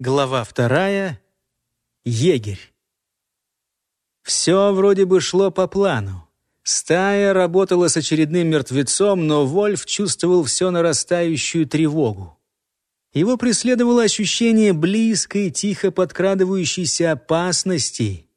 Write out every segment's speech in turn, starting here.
Глава вторая. Егерь. Все вроде бы шло по плану. Стая работала с очередным мертвецом, но Вольф чувствовал все нарастающую тревогу. Его преследовало ощущение близкой, тихо подкрадывающейся опасности.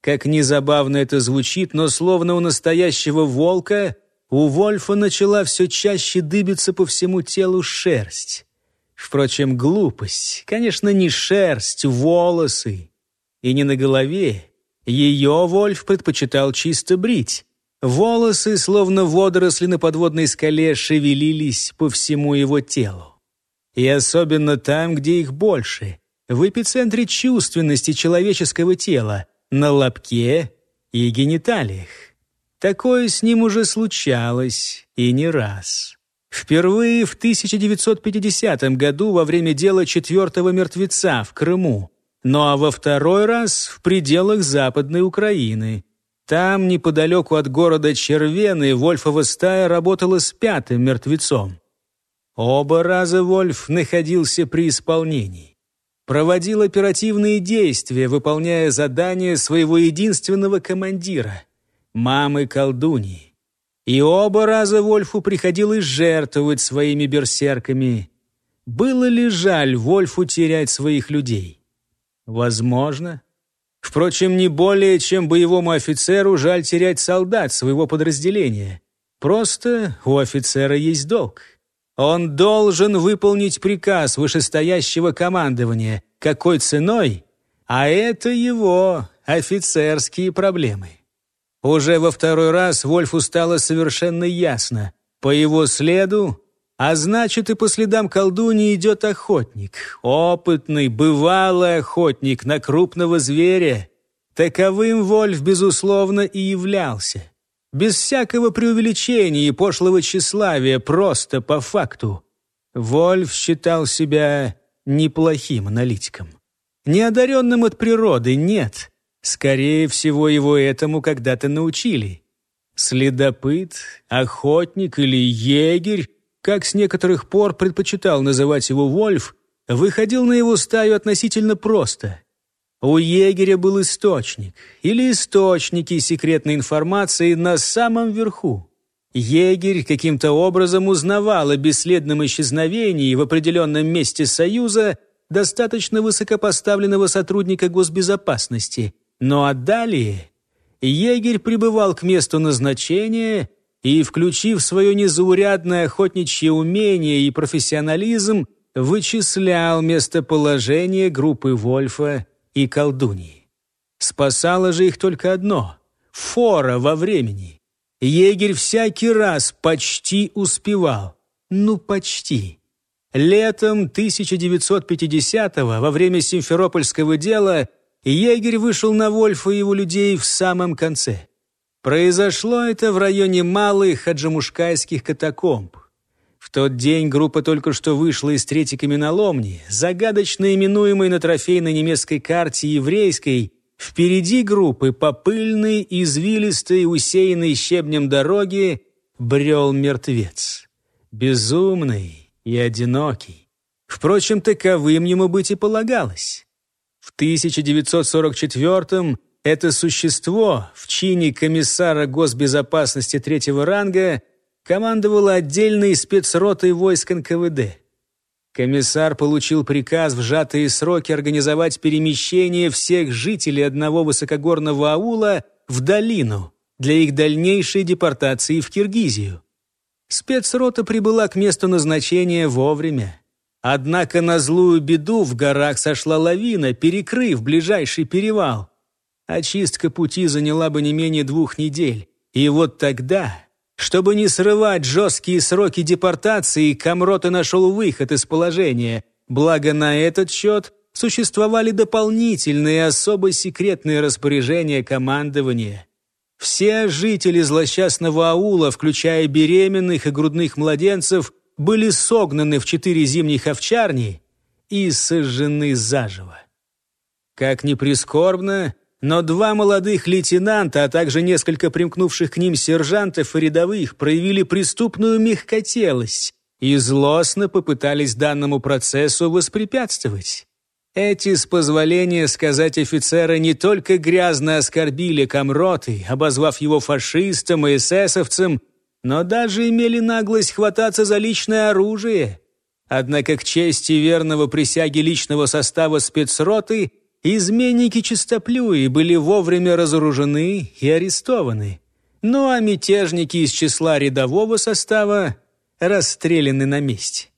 Как незабавно это звучит, но словно у настоящего волка, у Вольфа начала все чаще дыбиться по всему телу шерсть. Впрочем, глупость. Конечно, не шерсть, волосы. И не на голове. Ее Вольф предпочитал чисто брить. Волосы, словно водоросли на подводной скале, шевелились по всему его телу. И особенно там, где их больше, в эпицентре чувственности человеческого тела, на лобке и гениталиях. Такое с ним уже случалось, и не раз. Впервые в 1950 году во время дела четвертого мертвеца в Крыму, ну а во второй раз в пределах Западной Украины. Там, неподалеку от города Червены, Вольфова стая работала с пятым мертвецом. Оба раза Вольф находился при исполнении. Проводил оперативные действия, выполняя задания своего единственного командира — мамы-колдуньи. И оба раза Вольфу приходилось жертвовать своими берсерками. Было ли жаль Вольфу терять своих людей? Возможно. Впрочем, не более, чем боевому офицеру жаль терять солдат своего подразделения. Просто у офицера есть долг. Он должен выполнить приказ вышестоящего командования. Какой ценой? А это его офицерские проблемы. Уже во второй раз Вольфу стало совершенно ясно. По его следу, а значит и по следам колдуньи идет охотник. Опытный, бывалый охотник на крупного зверя. Таковым Вольф, безусловно, и являлся. Без всякого преувеличения и пошлого тщеславия, просто по факту. Вольф считал себя неплохим аналитиком. Неодаренным от природы, нет. Скорее всего, его этому когда-то научили. Следопыт, охотник или егерь, как с некоторых пор предпочитал называть его Вольф, выходил на его стаю относительно просто. У егеря был источник или источники секретной информации на самом верху. Егерь каким-то образом узнавал о бесследном исчезновении в определенном месте Союза достаточно высокопоставленного сотрудника госбезопасности – ну а далее егерь прибывал к месту назначения и, включив свое незаурядное охотничье умение и профессионализм, вычислял местоположение группы Вольфа и колдуньи. Спасало же их только одно — фора во времени. Егерь всякий раз почти успевал. Ну, почти. Летом 1950-го, во время Симферопольского дела, егерь вышел на Вольфа и его людей в самом конце. Произошло это в районе малых хаджимушкайских катакомб. В тот день группа только что вышла из третьей каменоломни, загадочно именуемой на трофейной немецкой карте еврейской, впереди группы по пыльной, извилистой, усеянной щебнем дороге брел мертвец. Безумный и одинокий. Впрочем, таковым ему быть и полагалось. В 1944-м это существо в чине комиссара госбезопасности третьего ранга командовало отдельной спецротой войск НКВД. Комиссар получил приказ в сжатые сроки организовать перемещение всех жителей одного высокогорного аула в долину для их дальнейшей депортации в Киргизию. Спецрота прибыла к месту назначения вовремя. Однако на злую беду в горах сошла лавина, перекрыв ближайший перевал. Очистка пути заняла бы не менее двух недель. И вот тогда, чтобы не срывать жесткие сроки депортации, Камрота нашел выход из положения. Благо на этот счет существовали дополнительные особо секретные распоряжения командования. Все жители злосчастного аула, включая беременных и грудных младенцев, были согнаны в четыре зимних овчарни и сожжены заживо. Как ни прискорбно, но два молодых лейтенанта, а также несколько примкнувших к ним сержантов и рядовых проявили преступную мягкотелость и злостно попытались данному процессу воспрепятствовать. Эти, с позволения сказать офицера, не только грязно оскорбили Камроты, обозвав его фашистом и эсэсовцем, но даже имели наглость хвататься за личное оружие. Однако к чести верного присяги личного состава спецроты изменники чистоплюи были вовремя разоружены и арестованы. Ну а мятежники из числа рядового состава расстреляны на месте.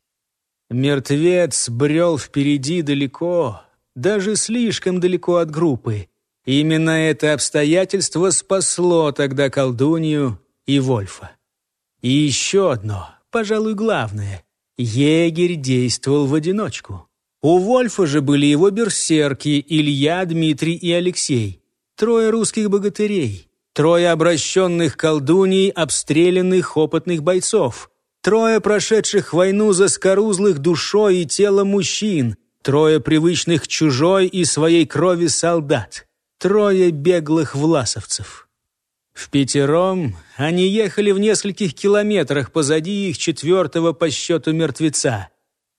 Мертвец брел впереди далеко, даже слишком далеко от группы. Именно это обстоятельство спасло тогда колдунью и Вольфа. И еще одно, пожалуй, главное. Егерь действовал в одиночку. У Вольфа же были его берсерки Илья, Дмитрий и Алексей. Трое русских богатырей. Трое обращенных колдуней, обстрелянных опытных бойцов. Трое прошедших войну за скорузлых душой и телом мужчин. Трое привычных чужой и своей крови солдат. Трое беглых власовцев. В пятером они ехали в нескольких километрах позади их четвертого по счету мертвеца.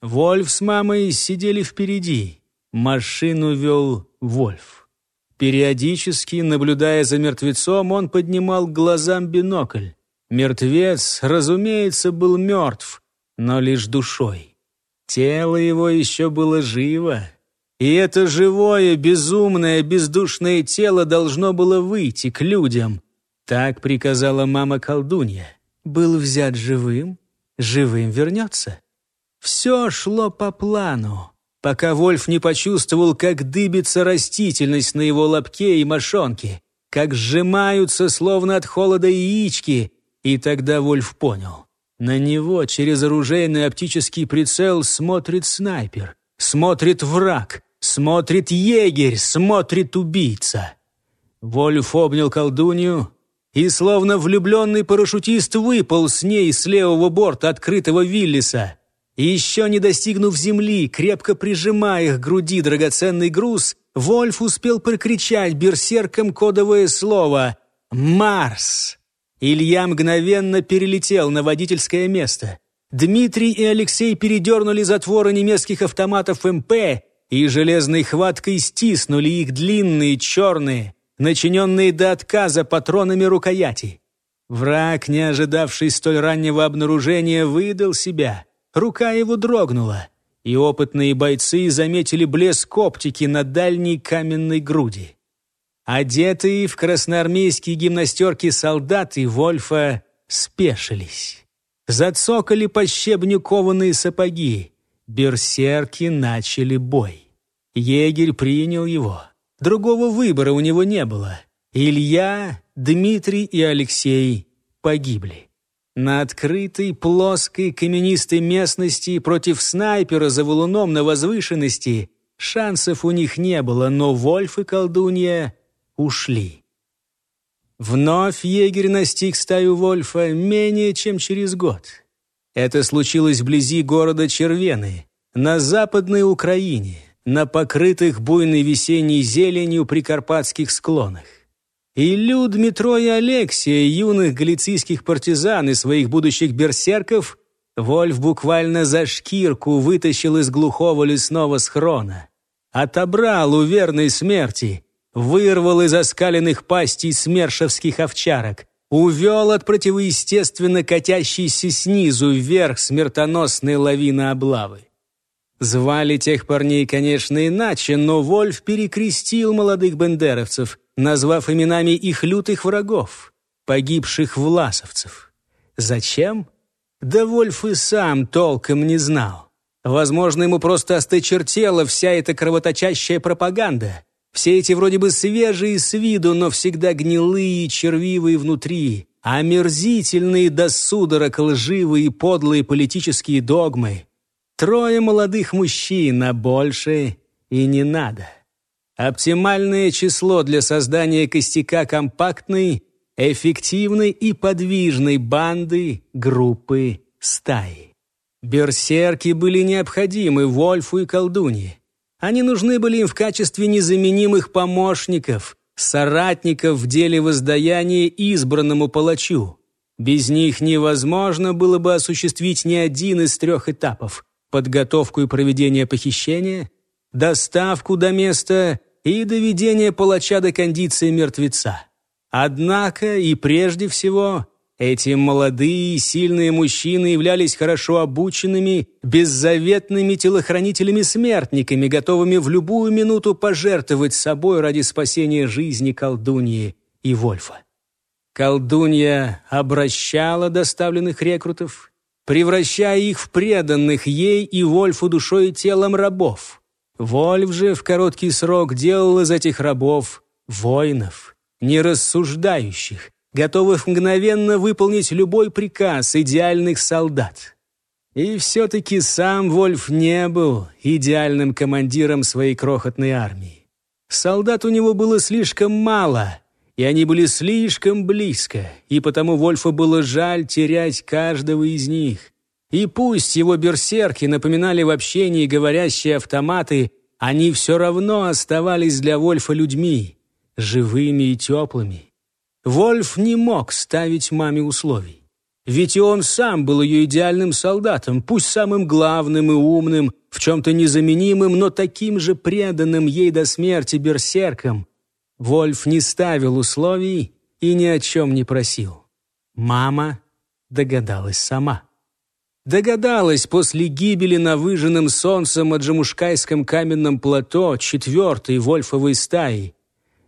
Вольф с мамой сидели впереди. Машину вел Вольф. Периодически, наблюдая за мертвецом, он поднимал глазам бинокль. Мертвец, разумеется, был мертв, но лишь душой. Тело его еще было живо, и это живое, безумное, бездушное тело должно было выйти к людям. Так приказала мама-колдунья. Был взят живым, живым вернется. Все шло по плану, пока Вольф не почувствовал, как дыбится растительность на его лобке и мошонке, как сжимаются, словно от холода яички, и тогда Вольф понял. На него через оружейный оптический прицел смотрит снайпер, смотрит враг, смотрит егерь, смотрит убийца. Вольф обнял колдунью и, словно влюбленный парашютист, выпал с ней с левого борта открытого Виллиса. Еще не достигнув земли, крепко прижимая к груди драгоценный груз, Вольф успел прокричать берсерком кодовое слово «Марс». Илья мгновенно перелетел на водительское место. Дмитрий и Алексей передернули затворы немецких автоматов МП и железной хваткой стиснули их длинные, черные, начиненные до отказа патронами рукояти. Враг, не ожидавший столь раннего обнаружения, выдал себя. Рука его дрогнула, и опытные бойцы заметили блеск оптики на дальней каменной груди. Одетые в красноармейские гимнастерки солдаты Вольфа спешились. Зацокали по щебню кованые сапоги. Берсерки начали бой. Егерь принял его. Другого выбора у него не было. Илья, Дмитрий и Алексей погибли. На открытой, плоской, каменистой местности против снайпера за валуном на возвышенности шансов у них не было, но Вольф и колдунья ушли. Вновь егерь настиг стаю Вольфа менее чем через год. Это случилось вблизи города Червены, на западной Украине, на покрытых буйной весенней зеленью прикарпатских склонах. И Люд, Метро и Алексия, юных галицийских партизан и своих будущих берсерков, Вольф буквально за шкирку вытащил из глухого лесного схрона. Отобрал у верной смерти — вырвал из оскаленных пастей смершевских овчарок, увел от противоестественно катящейся снизу вверх смертоносной лавины облавы. Звали тех парней, конечно, иначе, но Вольф перекрестил молодых бендеровцев, назвав именами их лютых врагов, погибших власовцев. Зачем? Да Вольф и сам толком не знал. Возможно, ему просто осточертела вся эта кровоточащая пропаганда. Все эти вроде бы свежие с виду, но всегда гнилые червивые внутри, омерзительные до судорог лживые и подлые политические догмы. Трое молодых мужчин, а больше и не надо. Оптимальное число для создания костяка компактной, эффективной и подвижной банды, группы, стаи. Берсерки были необходимы Вольфу и колдунье. Они нужны были им в качестве незаменимых помощников, соратников в деле воздаяния избранному палачу. Без них невозможно было бы осуществить ни один из трех этапов – подготовку и проведение похищения, доставку до места и доведение палача до кондиции мертвеца. Однако и прежде всего эти молодые и сильные мужчины являлись хорошо обученными, беззаветными телохранителями-смертниками, готовыми в любую минуту пожертвовать собой ради спасения жизни колдуньи и Вольфа. Колдунья обращала доставленных рекрутов, превращая их в преданных ей и Вольфу душой и телом рабов. Вольф же в короткий срок делал из этих рабов воинов, нерассуждающих, готовых мгновенно выполнить любой приказ идеальных солдат. И все-таки сам Вольф не был идеальным командиром своей крохотной армии. Солдат у него было слишком мало, и они были слишком близко, и потому Вольфу было жаль терять каждого из них. И пусть его берсерки напоминали в общении говорящие автоматы, они все равно оставались для Вольфа людьми, живыми и теплыми. Вольф не мог ставить маме условий. Ведь и он сам был ее идеальным солдатом, пусть самым главным и умным, в чем-то незаменимым, но таким же преданным ей до смерти берсерком. Вольф не ставил условий и ни о чем не просил. Мама догадалась сама. Догадалась после гибели на выжженном солнцем Аджамушкайском каменном плато четвертой Вольфовой стаи,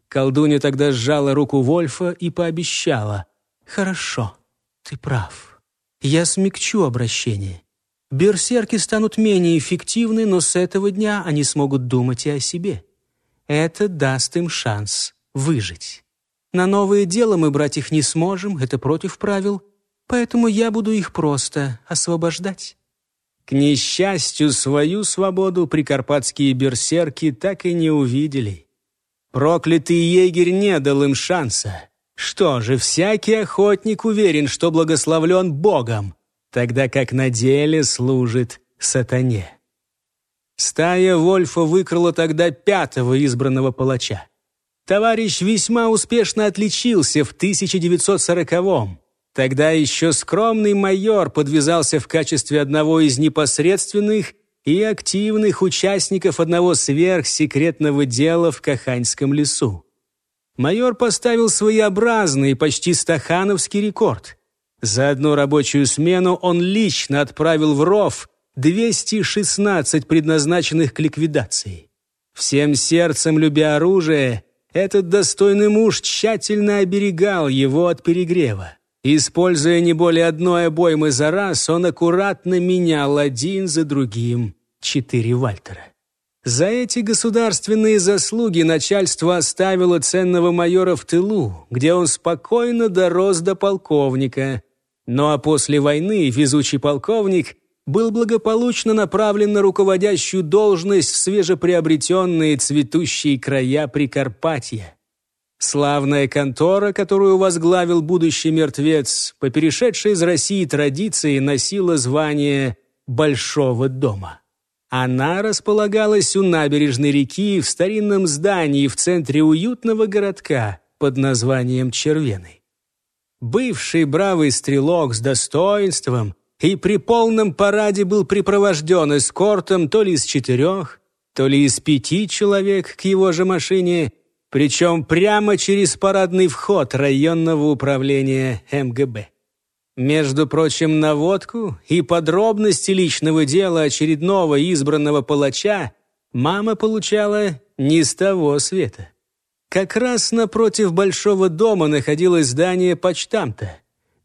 Колдунья тогда сжала руку Вольфа и пообещала. «Хорошо, ты прав. Я смягчу обращение. Берсерки станут менее эффективны, но с этого дня они смогут думать и о себе. Это даст им шанс выжить. На новое дело мы брать их не сможем, это против правил, поэтому я буду их просто освобождать». К несчастью, свою свободу прикарпатские берсерки так и не увидели. Проклятый егерь не дал им шанса. Что же, всякий охотник уверен, что благословлен Богом, тогда как на деле служит сатане. Стая Вольфа выкрала тогда пятого избранного палача. Товарищ весьма успешно отличился в 1940-м. Тогда еще скромный майор подвязался в качестве одного из непосредственных и активных участников одного сверхсекретного дела в Каханьском лесу. Майор поставил своеобразный, почти стахановский рекорд. За одну рабочую смену он лично отправил в ров 216 предназначенных к ликвидации. Всем сердцем любя оружие, этот достойный муж тщательно оберегал его от перегрева. Используя не более одной обоймы за раз, он аккуратно менял один за другим четыре Вальтера. За эти государственные заслуги начальство оставило ценного майора в тылу, где он спокойно дорос до полковника. Ну а после войны везучий полковник был благополучно направлен на руководящую должность в свежеприобретенные цветущие края Прикарпатья. Славная контора, которую возглавил будущий мертвец, по перешедшей из России традиции носила звание «Большого дома». Она располагалась у набережной реки в старинном здании в центре уютного городка под названием Червеный. Бывший бравый стрелок с достоинством и при полном параде был припровожден эскортом то ли из четырех, то ли из пяти человек к его же машине, причем прямо через парадный вход районного управления МГБ. Между прочим, наводку и подробности личного дела очередного избранного палача мама получала не с того света. Как раз напротив большого дома находилось здание почтамта.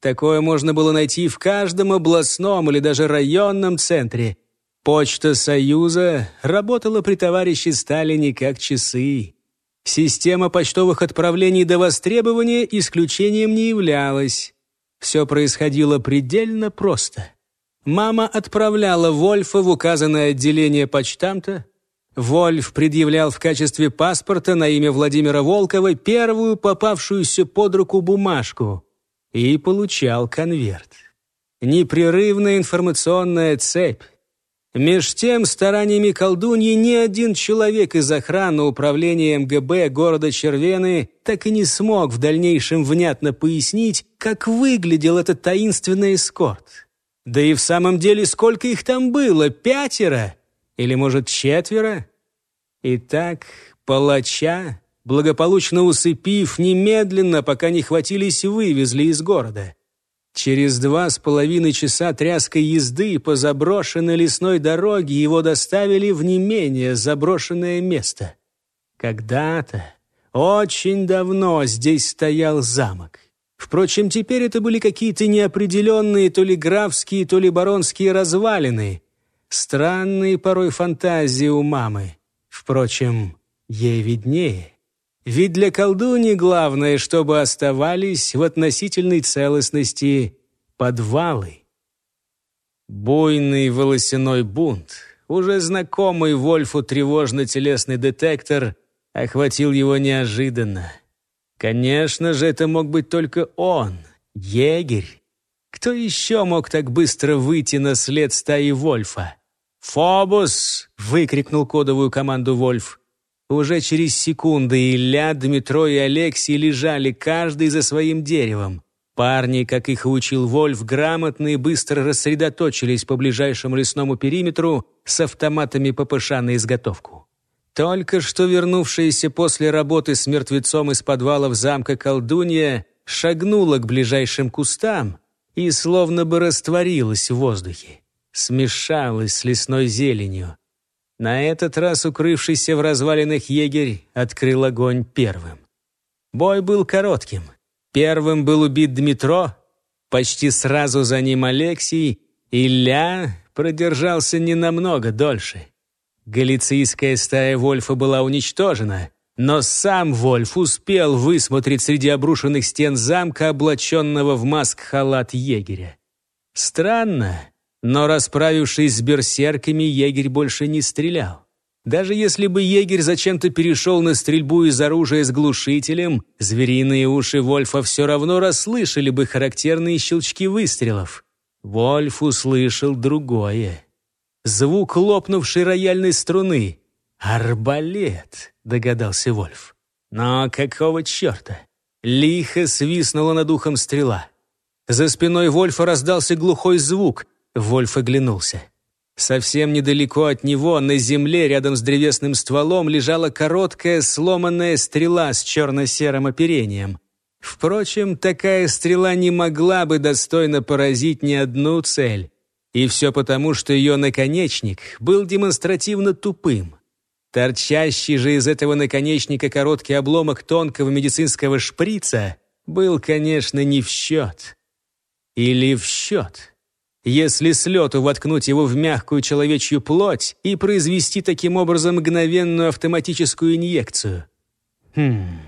Такое можно было найти в каждом областном или даже районном центре. Почта Союза работала при товарище Сталине как часы. Система почтовых отправлений до востребования исключением не являлась. Все происходило предельно просто. Мама отправляла Вольфа в указанное отделение почтамта. Вольф предъявлял в качестве паспорта на имя Владимира Волкова первую попавшуюся под руку бумажку и получал конверт. Непрерывная информационная цепь. Меж тем, стараниями колдуньи ни один человек из охраны управления МГБ города Червены так и не смог в дальнейшем внятно пояснить, как выглядел этот таинственный эскорт. Да и в самом деле сколько их там было? Пятеро? Или, может, четверо? Итак, палача, благополучно усыпив, немедленно, пока не хватились, вывезли из города. Через два с половиной часа тряской езды по заброшенной лесной дороге его доставили в не менее заброшенное место. Когда-то, очень давно здесь стоял замок. Впрочем, теперь это были какие-то неопределенные то ли графские, то ли баронские развалины. Странные порой фантазии у мамы. Впрочем, ей виднее. Ведь для колдуни главное, чтобы оставались в относительной целостности подвалы. Буйный волосяной бунт, уже знакомый Вольфу тревожно-телесный детектор, охватил его неожиданно. Конечно же, это мог быть только он, егерь. Кто еще мог так быстро выйти на след стаи Вольфа? «Фобус!» — выкрикнул кодовую команду Вольф. Уже через секунды Илья, Дмитро и Алексей лежали каждый за своим деревом. Парни, как их учил Вольф, грамотно и быстро рассредоточились по ближайшему лесному периметру с автоматами ППШ на изготовку. Только что вернувшаяся после работы с мертвецом из подвалов замка колдунья шагнула к ближайшим кустам и словно бы растворилась в воздухе, смешалась с лесной зеленью. На этот раз укрывшийся в развалинах егерь открыл огонь первым. Бой был коротким. Первым был убит Дмитро, почти сразу за ним Алексей, и Ля продержался не намного дольше. Галицийская стая Вольфа была уничтожена, но сам Вольф успел высмотреть среди обрушенных стен замка облаченного в маск-халат егеря. Странно, но расправившись с берсерками, егерь больше не стрелял. Даже если бы егерь зачем-то перешел на стрельбу из оружия с глушителем, звериные уши Вольфа все равно расслышали бы характерные щелчки выстрелов. Вольф услышал другое. Звук лопнувшей рояльной струны. «Арбалет», — догадался Вольф. Но какого черта? Лихо свистнула над ухом стрела. За спиной Вольфа раздался глухой звук. Вольф оглянулся. Совсем недалеко от него, на земле, рядом с древесным стволом, лежала короткая сломанная стрела с черно-серым оперением. Впрочем, такая стрела не могла бы достойно поразить ни одну цель. И все потому, что ее наконечник был демонстративно тупым. Торчащий же из этого наконечника короткий обломок тонкого медицинского шприца был, конечно, не в счет. Или в счет если с лету воткнуть его в мягкую человечью плоть и произвести таким образом мгновенную автоматическую инъекцию. «Хм,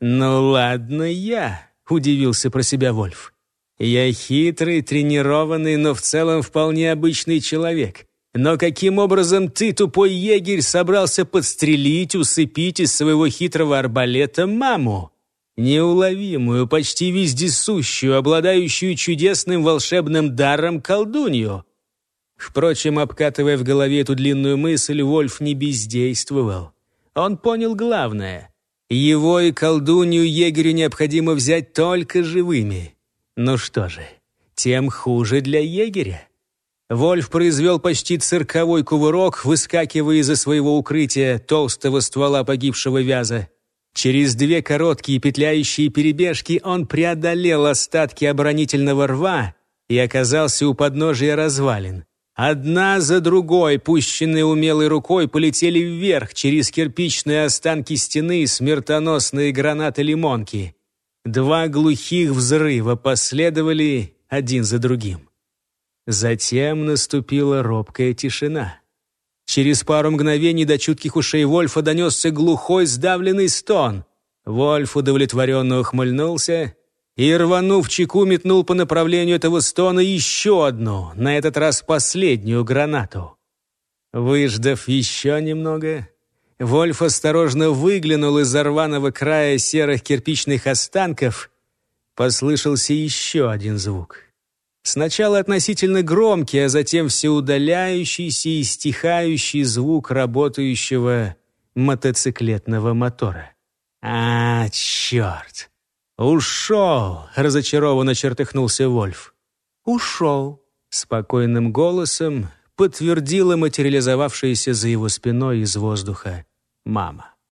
ну ладно я», — удивился про себя Вольф. «Я хитрый, тренированный, но в целом вполне обычный человек. Но каким образом ты, тупой егерь, собрался подстрелить, усыпить из своего хитрого арбалета маму?» Неуловимую, почти вездесущую, обладающую чудесным волшебным даром колдунью. Впрочем, обкатывая в голове эту длинную мысль, Вольф не бездействовал. Он понял главное. Его и колдунью егерю необходимо взять только живыми. Ну что же, тем хуже для егеря. Вольф произвел почти цирковой кувырок, выскакивая из-за своего укрытия толстого ствола погибшего вяза. Через две короткие петляющие перебежки он преодолел остатки оборонительного рва и оказался у подножия развалин. Одна за другой, пущенные умелой рукой, полетели вверх через кирпичные останки стены смертоносные гранаты-лимонки. Два глухих взрыва последовали один за другим. Затем наступила робкая тишина. Через пару мгновений до чутких ушей Вольфа донесся глухой сдавленный стон. Вольф удовлетворенно ухмыльнулся и, рванув чеку, метнул по направлению этого стона еще одну, на этот раз последнюю гранату. Выждав еще немного, Вольф осторожно выглянул из-за рваного края серых кирпичных останков. Послышался еще один звук. Сначала относительно громкий, а затем всеудаляющийся и стихающий звук работающего мотоциклетного мотора. «А, черт! Ушел!» — разочарованно чертыхнулся Вольф. «Ушел!» — спокойным голосом подтвердила материализовавшаяся за его спиной из воздуха мама.